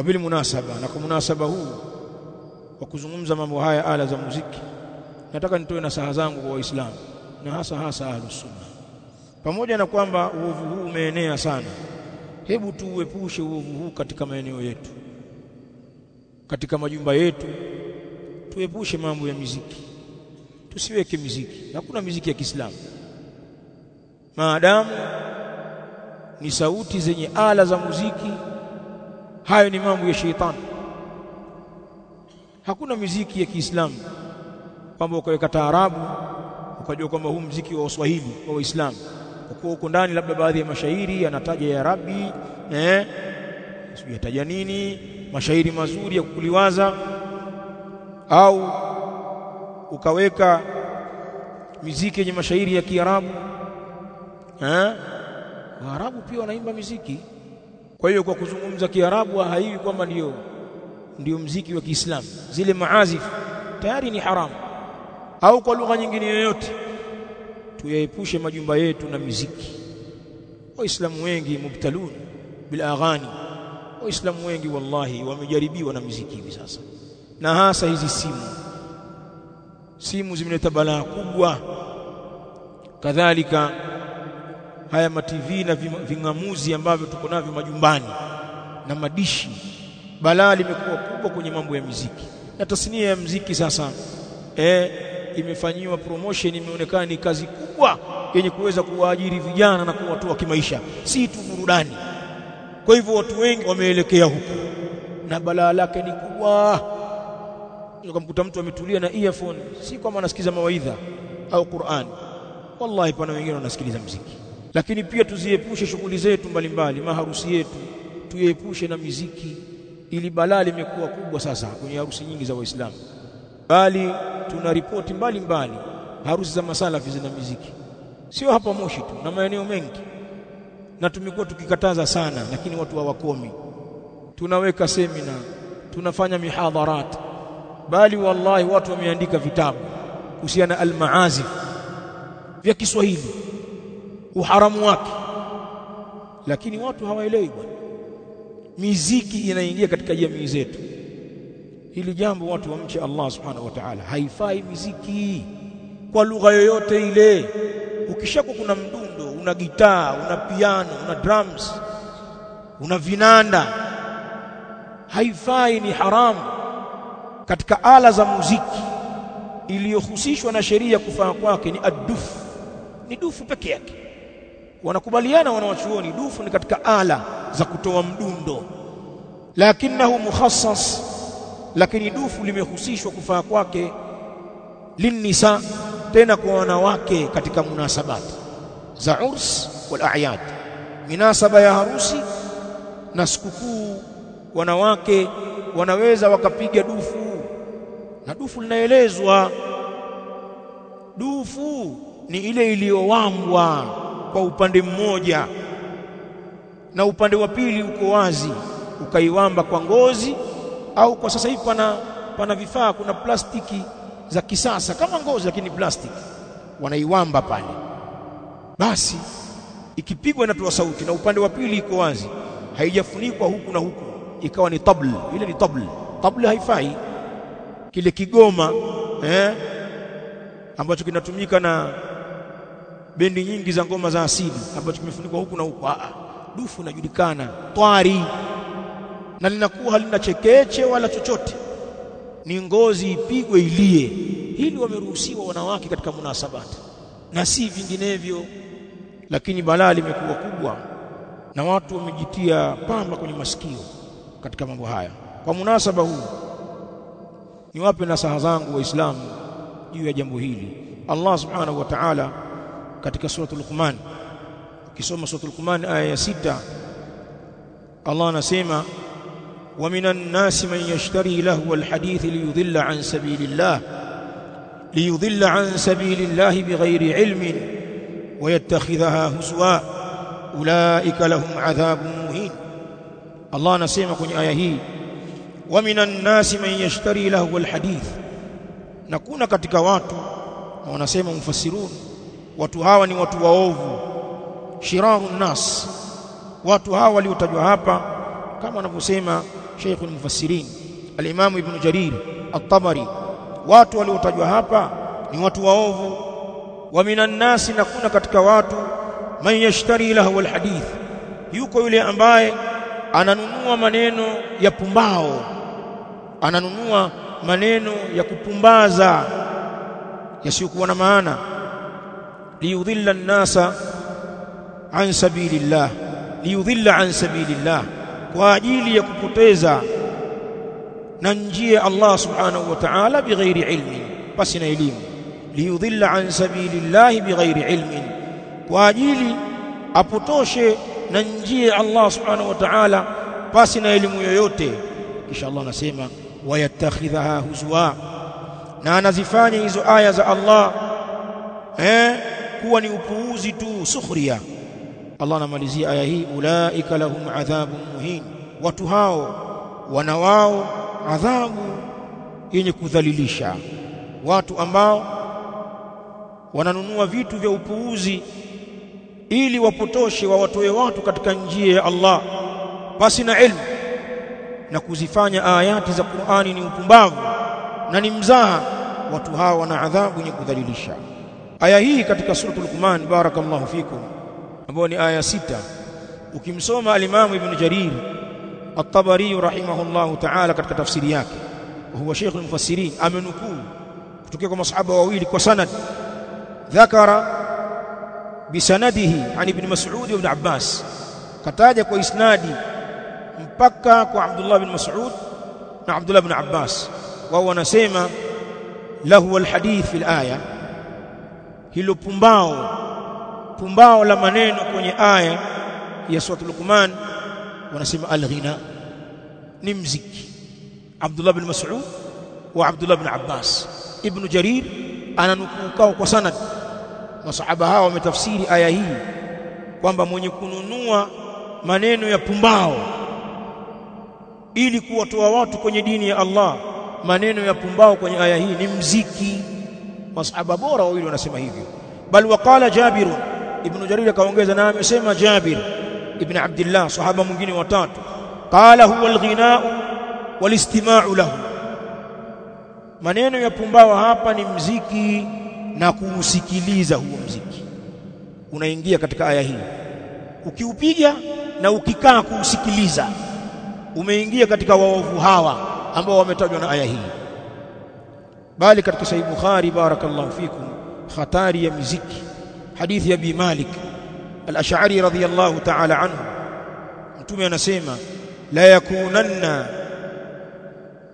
wa bil munasaba na kwa munasaba huu wa kuzungumza mambo haya ala za muziki nataka nitoe nasaha zangu kwa waislamu na hasa hasa Ahlusunna. pamoja na kwamba uovu huu umeenea sana hebu tuuepushe uovu huu katika maeneo yetu katika majumba yetu tuepushe mambo ya miziki tusiweke miziki hakuna miziki ya Kiislamu maadamu ni sauti zenye ala za muziki hayo ni mambo ya sheitani. Hakuna miziki ya Kiislamu. Kwamba ukaweka taarabu ukajua kwamba huu mziki wa Waswahili wa Waislamu. Kwa huko uko ndani labda baadhi ya mashairi yanataja ya Rabbi eh? Sijui yataja nini mashairi mazuri ya kukuliwaza. Au ukaweka miziki yenye mashairi ya Kiarabu eh? Waarabu pia wanaimba miziki kwa hiyo kwa kuzungumza Kiarabu haiwi kwamba ndio ndio mziki wa Kiislamu. Zile maazif tayari ni haramu. Au kwa lugha nyingine yoyote tuyaepushe majumba yetu na miziki. Waislamu wengi mubtalun bil aghani. Waislamu wengi wallahi wamejaribiwa na miziki hivi sasa. Na hasa hizi simu. Simu zimeleta balaa kubwa. Kadhalika haya mativi na ving'amuzi ambavyo tuko navyo majumbani na madishi. Balaa limekuwa kubwa kwenye mambo ya muziki. Na tasnia ya muziki sasa eh imefanyiwa promotion imeonekana ni kazi kubwa yenye kuweza kuwaajiri vijana na kuwatoa kimaisha si tu burudani. Kwa hivyo watu wengi wameelekea huko na balaa lake ni kubwa. Ukamkuta mtu ametulia na earphone si kama anasikiza mawaidha au Qur'an. Wallahi pana wengine wanasikiliza mziki lakini pia tuziepushe shughuli zetu mbalimbali maharusi yetu. Tuiepushe na miziki. Ili balaa limekuwa kubwa sasa kwenye harusi nyingi za waislamu. Bali tuna ripoti mbalimbali. Harusi za masalafi zina miziki. Sio hapa Moshi tu na maeneo mengi. Na tumekuwa tukikataza sana lakini watu hawakomi. Tunaweka semina tunafanya mihadharat. Bali wallahi watu wameandika vitabu kuhusiana almaazif vya Kiswahili uharamu wake. Lakini watu hawaelewi bwana. Miziki inaingia katika jamii zetu. Hili jambo watu wamche Allah subhanahu wa ta'ala. Haifai miziki. Kwa lugha yoyote ile. Ukishako kuna mdundo una gitaa una piano una drums una vinanda. Haifai ni haramu. Katika ala za muziki iliyohusishwa na sheria kufaa kwake ni adufu ni dufu peke yake wanakubaliana wanawachuoni dufu ni katika ala za kutoa mdundo. Lakinahu mukhassas lakini dufu limehusishwa kufaa kwake linnisa tena kwa wanawake katika munasabati za urs wal a'yad. Minasaba ya harusi na sikukuu wanawake wanaweza wakapiga dufu. Na dufu linaelezwa dufu ni ile iliyowambwa kwa upande mmoja na upande wa pili uko wazi ukaiwamba kwa ngozi au kwa sasa hivi pana pana vifaa kuna plastiki za kisasa kama ngozi lakini plastiki wanaiwamba pale. Basi ikipigwa inatoa sauti na upande wa pili iko wazi haijafunikwa huku na huku ikawa ni tabl ile ni tabl. Tabl haifai. Kile kigoma eh ambacho kinatumika na bendi nyingi za ngoma za asili ambacho kimefunikwa huku na huku. Ah dufu inajulikana twari na linakuwa halina chekeche wala chochote. Ni ngozi ipigwe ilie. Hili wameruhusiwa wanawake katika munasabati na si vinginevyo lakini balaa limekuwa kubwa na watu wamejitia pamba kwenye masikio katika mambo haya. Kwa munasaba huu niwape nasaha zangu waislamu juu ya jambo hili. Allah subhanahu wa ta'ala katika surah Luqman. Ukisoma surah Luqman aya ya sita. Allah anasema ومن الناس من يشتري لهو الحديث ليضل عن سبيل الله ليضل عن سبيل الله بغير علم ويتخذها هزوا أولئك لهم عذاب مهين الله نسيما كني آية هي ومن الناس من يشتري لهو الحديث نكون katika watu na wanasema mfasiruni watu hawa ni watu waovu. Shiraru nas. Watu hawa waliotajwa hapa kama wanavyosema Sheikh al-Mufassirin al-Imam Ibn Jarir at-Tabari. Watu waliotajwa hapa ni watu waovu. Wa minan nasi na kuna katika watu man yashtari lahu alhadith. Yuko yule ambaye ananunua maneno ya pumbao. Ananunua maneno ya kupumbaza yasiyokuwa na maana liyudhilla an-nasa an sabilillah liyudhilla an sabilillah kwa ajili ya kupoteza na njia Allah subhanahu wa ta'ala bighairi ilmi basi na elimu. Liyudhilla an sabilillah bighairi ilmin kwa ajili apotoshe na njia Allah subhanahu wa ta'ala basi na elimu yoyote. Kisha Allah anasema wayattakhidhaha huzwa na anazifanya hizo aya za Allah eh kuwa ni upuuzi tu sukhria. Allah anamalizia aya hii ulaika lahum adhabu muhin. Watu hao wana wao adhabu yenye kudhalilisha. Watu ambao wananunua vitu vya upuuzi ili wapotoshe wawatoe watu katika njia ya Allah basi na ilmu na kuzifanya ayati za Qur'ani ni upumbavu na ni mzaha. Watu hao wana adhabu yenye kudhalilisha aya hii katika suratul Luqman barakallahu fikum ambayo ni aya sita ukimsoma al-Imam Ibn Jarir At-Tabari rahimahullahu ta'ala katika tafsiri yake huwa Sheikh al-Mufassirin amenukuu kutokea kwa masahaba wawili kwa sanad dhakara bisanadihi an ibn Mas'ud ibn Abbas kataja kwa isnadi mpaka kwa Abdullah bin Mas'ud na Abdullah bin Abbas wao wanasema lahu alhadith fil aya hilo pumbao pumbao la maneno kwenye aya ya sura Luqman wanasema alghina ni mziki. Abdullah bin Mas'ud wa Abdullah bin Abbas. Ibn Jarir ananukuu kwa sanad. Masahaba hao wametafsiri aya hii kwamba mwenye kununua maneno ya pumbao ili kuwatoa watu kwenye dini ya Allah maneno ya pumbao kwenye aya hii ni mziki masahaba bora wawili wanasema hivyo. Bal waqala Jabir ibn Jarir akaongeza na amesema Jabir ibn Abdullah sahaba mwingine watatu qala huwa alghina'u walistima'u lahu. Maneno ya pumbawa hapa ni mziki na kuusikiliza huo mziki. Unaingia katika aya hii. Ukiupiga na ukikaa kuusikiliza umeingia katika waovu hawa ambao wametajwa na aya hii bali katika sahih bukhari barakallahu fikum hatari ya muziki hadithi ya bi malik al-ash'ari radhiyallahu ta'ala anhu mtume anasema la yakunanna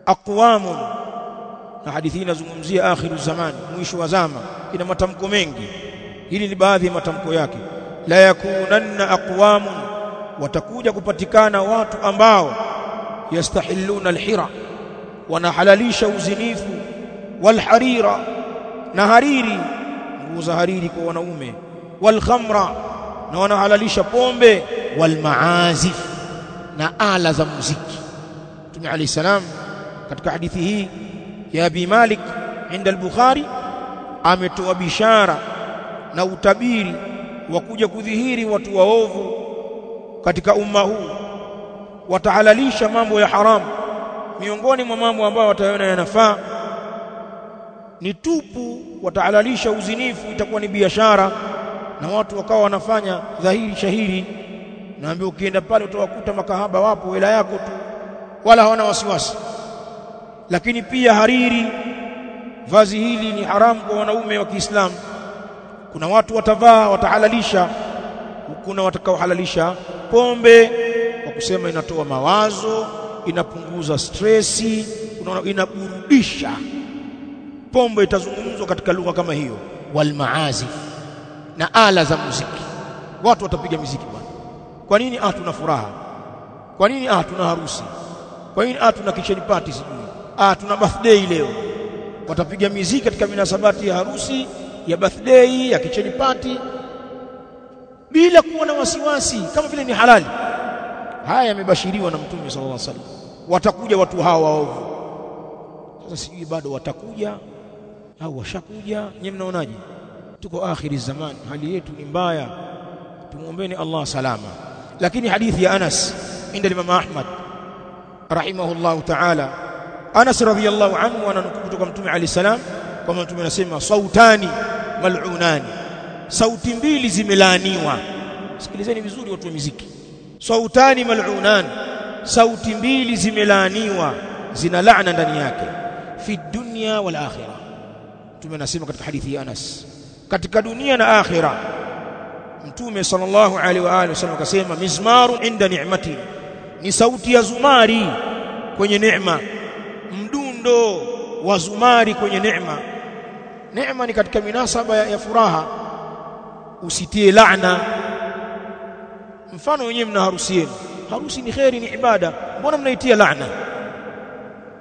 aqwamun na hadithi inazungumzia akhiru zamani mwisho wa zama ina matamko mengi hili ni baadhi ya matamko yake la yakunanna aqwamun watakuja kupatikana watu ambao yastahilluna alhira wanahalalisha uzinifu walharira na hariri nguo za hariri kwa wanaume walkhamra na wanahalalisha pombe walmaazif na ala za muziki. Mtume Ali salam katika hadithi hii ya Abi Malik inda al-Bukhari ametoa bishara na utabiri wa kuja kudhihiri watu waovu katika umma huu. Watahalalisha mambo ya haramu miongoni mwa mambo ambayo watayona yanafaa ni tupu watahalalisha uzinifu itakuwa ni biashara. Na watu wakawa wanafanya dhahiri shahiri. Naambia ukienda pale utawakuta makahaba wapo wela yako tu wala hawana wasiwasi. Lakini pia hariri vazi hili ni haramu kwa wanaume wa Kiislamu. Kuna watu watavaa watahalalisha. Kuna watakaohalalisha pombe kwa kusema inatoa mawazo inapunguza stresi inaburudisha pombe itazungumzwa katika lugha kama hiyo. Wal maazif na ala za muziki. Watu watapiga muziki bwana. Kwa nini ah tuna furaha? Kwa nini ah tuna harusi? Kwa nini ah tuna kitchen party sijui? Ah tuna birthday leo. Watapiga muziki katika minasabati ya harusi ya birthday ya kitchen party. Bila kuwa na wasiwasi kama vile ni halali. Haya yamebashiriwa na mtume sallallahu alaihi wasallam. Watakuja watu hawa waovu. Sasa sijui bado watakuja au washakuja nyewe mnaonaje tuko akhiri zaman hali yetu ni mbaya tumuombeeni Allah salama lakini hadithi ya Anas inda Imam Ahmad rahimahullahu ta'ala Anas radhiyallahu anhu ananukuu kutoka Mtume Ali salam kwamba Mtume anasema sautani mal'unani sauti mbili zimelaaniwa sikilizeni vizuri watu wa muziki sautani mal'unan sauti mbili zimelaaniwa zina laana ndani yake fi dunya wal akhirah Mtume anasema katika hadithi ya Anas katika dunia na akhira Mtume sallallahu alaihi wa alihi wasallam akasema mizmaru inda ni'mati ni sauti ya zumari kwenye neema mdundo wa zumari kwenye neema. Neema ni katika minasaba ya, ya furaha usitie laana. Mfano wenyewe mna harusi yenu harusi ni kheri ni ibada mbona mnaitia laana?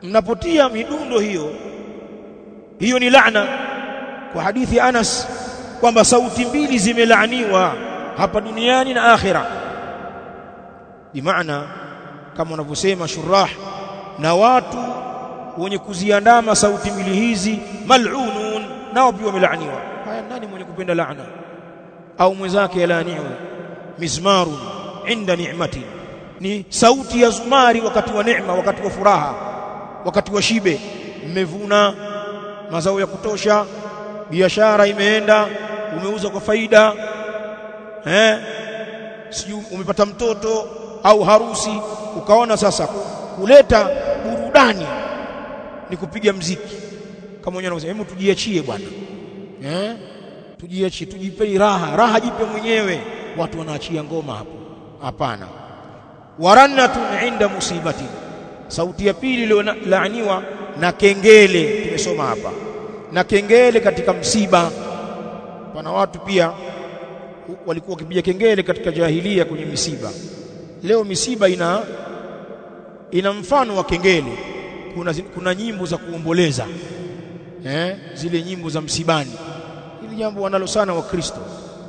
Mnapotia midundo hiyo hiyo ni laana kwa hadithi Anas kwamba sauti mbili zimelaaniwa hapa duniani na akhira. Bimaana kama wanavyosema shurah na watu wenye kuziandama sauti mbili hizi mal'unun nao pia wamelaaniwa haya nani mwenye kupenda laana au mwenzake alaaniwa mizmarun inda ni'mati. Ni sauti ya zumari wakati wa neema wakati wa furaha wakati wa shibe. Mmevuna mazao ya kutosha biashara imeenda umeuza kwa faida eh sijui umepata mtoto au harusi ukaona sasa kuleta burudani ni kupiga mziki. Kama wenyewe wanasema hebu tujiachie bwana. Eh tujiachie tujipe raha. Raha jipe mwenyewe. Watu wanaachia ngoma hapo. Hapana. Warannatun inda musibati sauti ya pili iliyolaaniwa na kengele tumesoma hapa. Na kengele katika msiba. Pana watu pia walikuwa wakipiga kengele katika jahilia kwenye misiba. Leo misiba ina ina mfano wa kengele. Kuna, kuna nyimbo za kuomboleza eh, zile nyimbo za msibani. Hili jambo wanalo sana wakristo.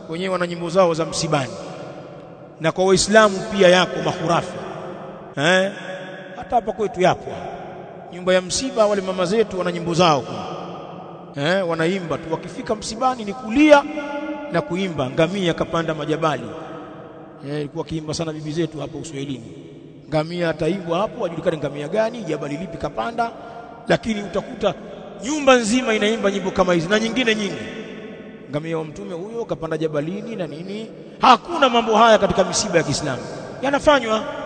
Wenyewe wana nyimbo zao za msibani. Na kwa waislamu pia yako mahurafi eh, hata hapa kwetu yapo. Nyumba ya msiba wale mama zetu wana nyimbo zao. Eh, wanaimba tu. Wakifika msibani ni kulia na kuimba. Ngamia kapanda majabali. Eh, ilikuwa kiimba sana bibi zetu hapo Uswahilini. Ngamia ataimbwa hapo ajulikane ngamia gani jabali lipi kapanda. Lakini utakuta nyumba nzima inaimba nyimbo kama hizi na nyingine nyingi. Ngamia wa mtume huyo kapanda jabalini na nini. Hakuna mambo haya katika misiba ya Kiislamu. Yanafanywa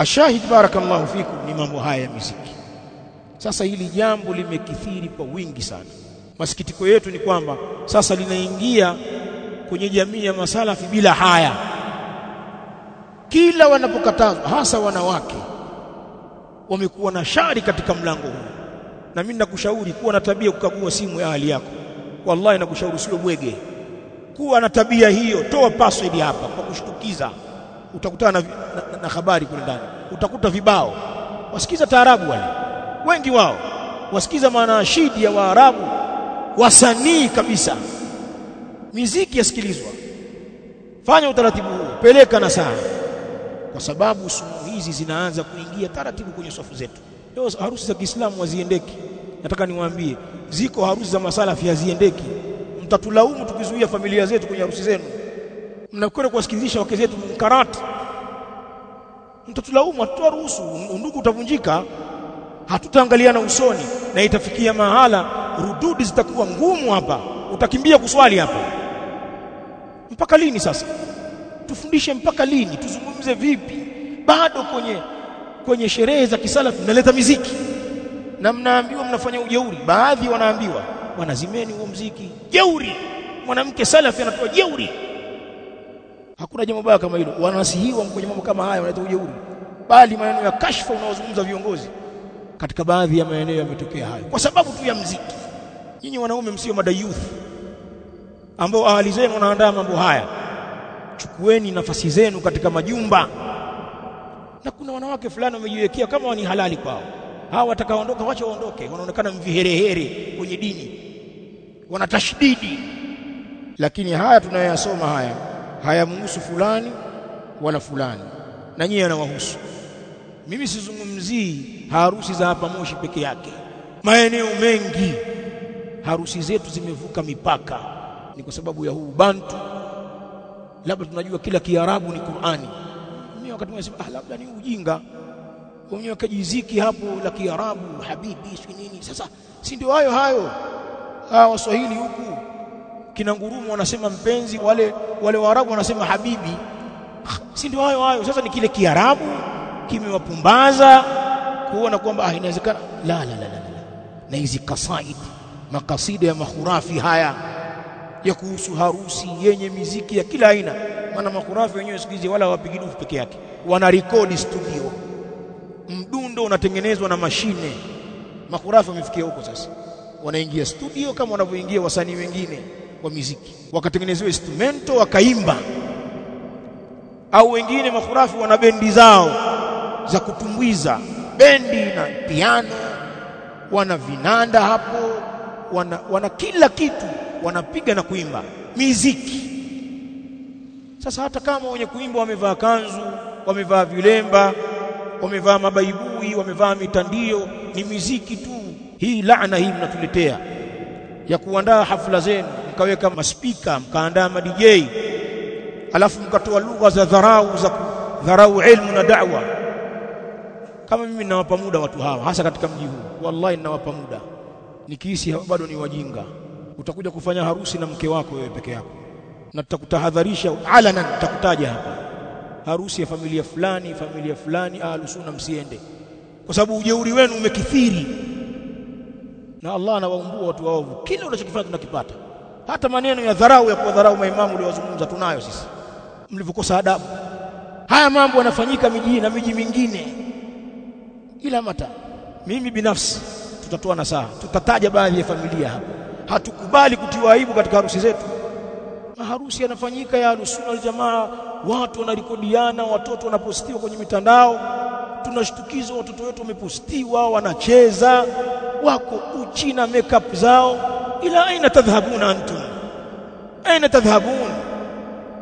ashahid barakallahu fikum ni mambo haya ya muziki. Sasa hili jambo limekithiri kwa wingi sana. Masikitiko yetu ni kwamba sasa linaingia kwenye jamii ya masalafi bila haya. Kila wanapokatazwa hasa wanawake wamekuwa na shari katika mlango huu. Na mimi nakushauri kuwa na tabia kukagua simu ya hali yako. Wallahi nakushauri sio bwege. Kuwa na tabia hiyo toa password hapa kwa kushtukiza utakutana na, na, na habari kule ndani. Utakuta vibao. Wasikiza taarabu wale. Wengi wao. Wasikiza manashidi ya waarabu. Wasanii kabisa. Miziki yasikilizwa. Fanya utaratibu huu peleka na saa kwa sababu sumu hizi zinaanza kuingia taratibu kwenye safu zetu. Leo harusi za Kiislamu waziendeki nataka niwaambie ziko harusi za masalafi haziendeki. Mtatulaumu tukizuia familia zetu kwenye harusi zenu mnakwenda kuwasikilizisha wake zetu mkarati mtatulaumu hatutoa ruhusu undugu utavunjika. Hatutaangaliana usoni. Na itafikia mahala rududi zitakuwa ngumu hapa. Utakimbia kuswali hapa. Mpaka lini sasa? Tufundishe mpaka lini? Tuzungumze vipi? Bado kwenye kwenye sherehe za kisalafu mnaleta miziki. Na mnaambiwa mnafanya ujeuri. Baadhi wanaambiwa wanazimeni huo mziki. Jeuri! Mwanamke salafi anatoa jeuri hakuna jambo baya kama hilo. Wanasihiwa kwenye mambo kama haya wanaleta ujeuri. Bali maneno ya kashfa unaozungumza viongozi. Katika baadhi ya maeneo yametokea hayo. Kwa sababu tu ya mziki. Nyinyi wanaume msio madayuth ambao ahali zenu wanaandaa mambo haya. Chukueni nafasi zenu katika majumba. Na kuna wanawake fulani wamejiwekea kama ni halali kwao. Hawa watakaoondoka wacha waondoke. Wanaonekana mviherehere kwenye dini. Wanatashdidi lakini haya tunayoyasoma haya hayamhusu fulani wala fulani. Na nyinyi yanawahusu mimi sizungumzii harusi za hapa Moshi peke yake. Maeneo mengi. Harusi zetu zimevuka mipaka. Ni kwa sababu ya huu bantu. Labda tunajua kila kiarabu ni Qur'ani. Mimi wakati mwingine ah labda ni ujinga. Wenyewe kajiziki hapo la Kiarabu habibi si nini. Sasa si ndio hayo hayo? Ah, waswahili huku kina ngurumo wanasema mpenzi wale wale waarabu wanasema habibi. Si ndio hayo hayo? Sasa ni kile kiarabu kimewapumbaza kuona kwamba ah inawezekana. La la la la, na hizi kasaid makasida ya mahurafi haya ya kuhusu harusi yenye miziki ya kila aina. Maana mahurafi wenyewe siku hizi wala hawapigi dufu peke yake. Wana rekodi studio. Mdundo unatengenezwa na mashine. Mahurafi wamefikia huko sasa. Wanaingia studio kama wanavyoingia wasanii wengine wa miziki wakatengenezewa instrumento wakaimba. Au wengine makhurafi wana bendi zao za kutumbuiza bendi na piano wana vinanda hapo wana, wana kila kitu wanapiga na kuimba miziki sasa hata kama wenye kuimba wamevaa kanzu wamevaa vilemba wamevaa mabaibui wamevaa mitandio ni miziki tu. Hii laana hii mnatuletea ya kuandaa hafla zenu mkaweka maspika mkaandaa ma DJ alafu mkatoa lugha za dharau za dharau ilmu na da'wa. Kama mimi ninawapa muda watu hawa hasa katika mji huu wallahi ninawapa muda. Nikihisi bado ni wajinga. Utakuja kufanya harusi na mke wako wewe peke yako. Na tutakutahadharisha alanan tutakutaja hapa. Harusi ya familia fulani familia fulani ahlusuna msiende. Kwa sababu ujeuri wenu umekithiri. Na Allah anawaumbua watu waovu. Kila unachokifanya tunakipata hata maneno ya dharau ya kuwadharau maimamu uliowazungumza tunayo sisi. Mlivyokosa adabu. Haya mambo yanafanyika mijini na miji mingine. Ila mata mimi binafsi tutatoa nasaha. Tutataja baadhi ya familia hapa. Hatukubali kutiwa aibu katika harusi zetu. Maharusi yanafanyika ya alusuna jamaa. Watu wanarekodiana watoto wanapostiwa kwenye mitandao. Tunashtukizwa watoto wetu wamepostiwa wanacheza. Wako uchi na makeup zao. Ila aina tadhhabuna antum aina tadhhabun?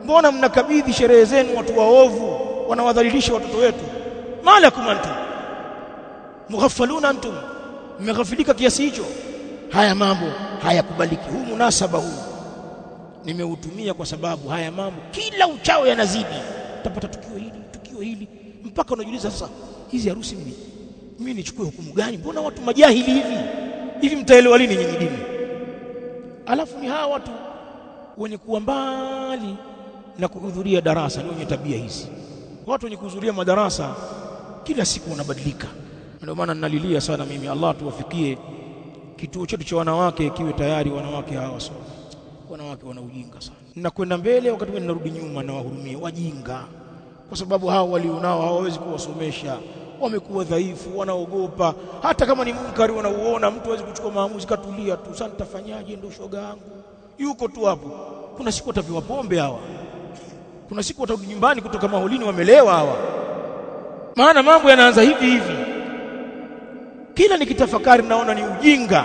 Mbona mnakabidhi sherehe zenu watu waovu wanawadhalilisha watoto wetu? Malakum antum? Mughaffalun antum? Mmeghafilika kiasi hicho? Haya mambo hayakubaliki. Huu munasaba huu. Nimeutumia kwa sababu haya mambo kila uchao yanazidi. Utapata tukio hili tukio hili. Mpaka unajiuliza sasa hizi harusi mimi mimi nichukue hukumu gani? Mbona watu majahili hivi? Hivi mtaelewa lini nyinyi dini? Alafu ni hawa watu wenye kuwa mbali na kuhudhuria darasa ni wenye tabia hizi. Watu wenye kuhudhuria madarasa kila siku wanabadilika. Ndio maana ninalilia sana mimi Allah tuwafikie kituo chetu cha wanawake kiwe tayari wanawake hawa so wanawake wana ujinga sana. Ninakwenda mbele wakati mwingine narudi nyuma na wahurumia wajinga. Kwa sababu hao walionao hawawezi kuwasomesha. Wamekuwa dhaifu wanaogopa. Hata kama ni munkari wanauona mtu hawezi kuchukua maamuzi katulia tu. Sasa nitafanyaje? Ndio shoga yangu yuko tu hapo. Kuna siku wataviwa pombe hawa. Kuna siku watarudi nyumbani kutoka maholini wamelewa hawa. Maana mambo yanaanza hivi hivi. Kila nikitafakari naona ni ujinga.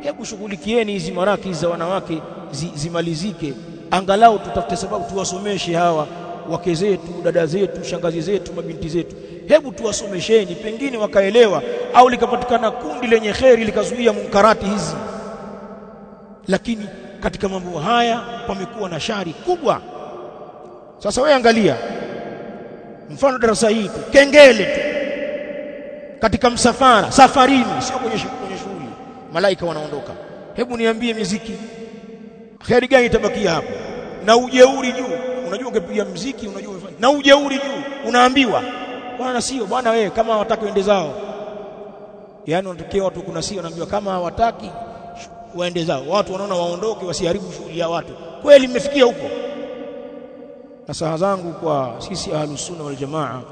Hebu shughulikieni hizi maraki za wanawake zi, zimalizike. Angalau tutafute sababu tuwasomeshe hawa wake zetu dada zetu shangazi zetu mabinti zetu. Hebu tuwasomesheni pengine wakaelewa au likapatikana kundi lenye kheri likazuia munkarati hizi. Lakini katika mambo haya pamekuwa na shari kubwa. Sasa wewe angalia. Mfano darasa hili tu. Kengele tu. Katika msafara safarini sio kwenye shughuli malaika wanaondoka. Hebu niambie miziki kheri gani itabakia hapo? Na ujeuri juu. Unajua ungepiga mziki unajua na ujeuri juu. Unaambiwa. Bwana sio bwana wewe kama hawataki uende zao. Yani unatokea watu kuna sio unaambiwa kama hawataki waende zao. Watu wanaona waondoke wasiharibu shughuli ya watu. Kweli mmefikia huko? Nasaha zangu kwa sisi ahlus sunna wal jamaa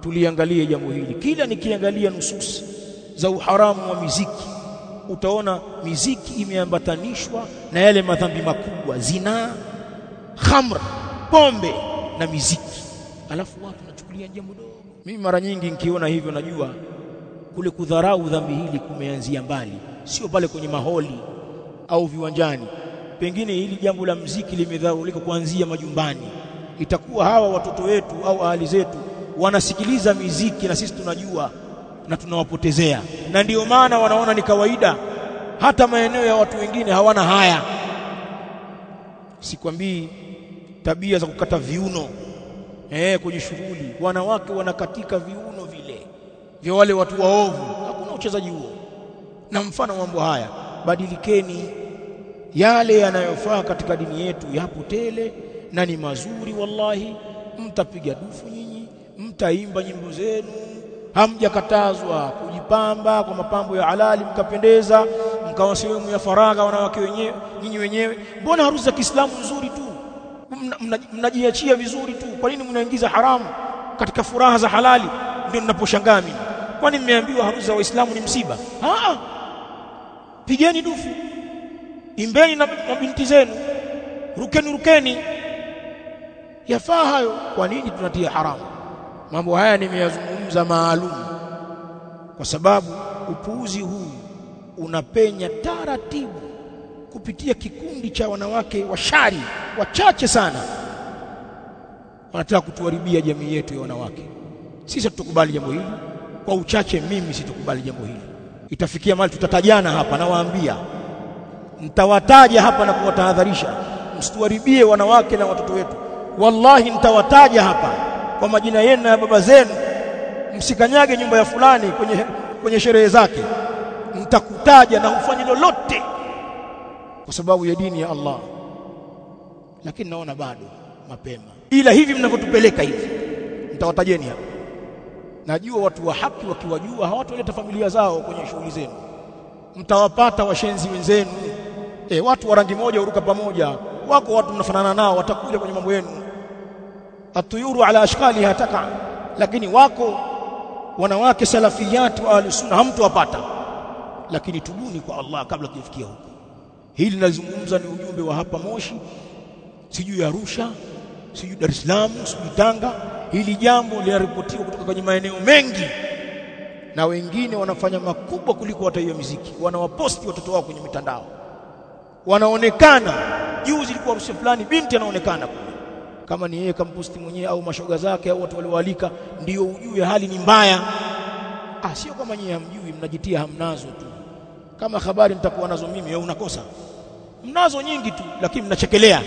tuliangalie jambo hili. Kila nikiangalia nususi za uharamu wa miziki utaona miziki imeambatanishwa na yale madhambi makubwa. Zinaa khamr pombe na miziki. Alafu watu wanachukulia jambo dogo. Mimi mara nyingi nikiona hivyo najua kule kudharau dhambi hili kumeanzia mbali sio pale kwenye maholi au viwanjani. Pengine hili jambo la mziki limedharulika kuanzia majumbani. Itakuwa hawa watoto wetu au ahali zetu wanasikiliza miziki na sisi tunajua na tunawapotezea. Na ndiyo maana wanaona ni kawaida hata maeneo ya watu wengine hawana haya. Sikwambii tabia za kukata viuno eh kwenye shughuli. Wanawake wanakatika viuno vya wale watu waovu. Hakuna uchezaji huo. Na mfano mambo haya badilikeni yale yanayofaa katika dini yetu yapo tele na ni mazuri wallahi. Mtapiga dufu nyinyi mtaimba nyimbo zenu hamjakatazwa kujipamba kwa mapambo ya halali mkapendeza mkawa sehemu ya faragha wanawake wenyewe nyinyi wenyewe. Mbona harusi za Kiislamu nzuri tu? Mnajiachia mna, mna vizuri tu. Kwa nini mnaingiza haramu katika furaha za halali? Ndio ninaposhangaa mimi kwani mmeambiwa harusi za waislamu ni msiba? Ah pigeni dufu. Imbeni na mabinti zenu. Rukeni rukeni. Yafaa hayo? Kwa nini tunatia haramu? Mambo haya nimeyazungumza maalum. Kwa sababu upuuzi huu unapenya taratibu kupitia kikundi cha wanawake washari wachache sana. Wanataka kutuharibia jamii yetu ya wanawake. Sisi tutakubali jambo hili kwa uchache mimi situkubali jambo hili. Itafikia mahali tutatajana hapa nawaambia. Nitawataja hapa na kuwatahadharisha. Msituharibie wanawake na watoto wetu. Wallahi nitawataja hapa. Kwa majina yenu na ya baba zenu. Msikanyage nyumba ya fulani kwenye kwenye sherehe zake. Nitakutaja na ufanye lolote. Kwa sababu ya dini ya Allah. Lakini naona bado mapema. Ila hivi mnavyotupeleka hivi. Nitawatajeni hapa najua watu wa haki wakiwajua hawatoleta familia zao kwenye shughuli zenu. Mtawapata washenzi wenzenu. E, watu wa rangi moja huruka pamoja. Wako watu mnafanana nao watakuja kwenye mambo yenu. Atuyuru ala ashkali hataka. Lakini wako wanawake salafiyati wa ahlusunna hamtowapata lakini tubuni kwa Allah kabla kujifikia huko. Hili nalizungumza ni ujumbe wa hapa Moshi sijui Arusha sijui Dar es Salaam sijui Tanga Hili jambo linaripotiwa kutoka kwenye maeneo mengi, na wengine wanafanya makubwa kuliko hata hiyo muziki Wanawaposti watoto wao kwenye mitandao, wanaonekana. Juzi ilikuwa harusi fulani, binti anaonekana kama ni yeye kamposti mwenyewe au mashoga zake au watu walioalika, ndio ujue hali ni mbaya. Ah, sio kama nyinyi hamjui, mnajitia hamnazo tu. Kama habari mtakuwa nazo mimi, wewe unakosa. Mnazo nyingi tu, lakini mnachekelea.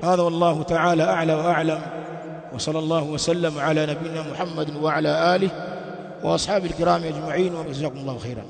Hadha wallahu ta'ala a'la wa a'lam. وصلى الله وسلم على نبينا محمد وعلى آله وأصحاب الكرام أجمعين وجزاكم الله خيرا.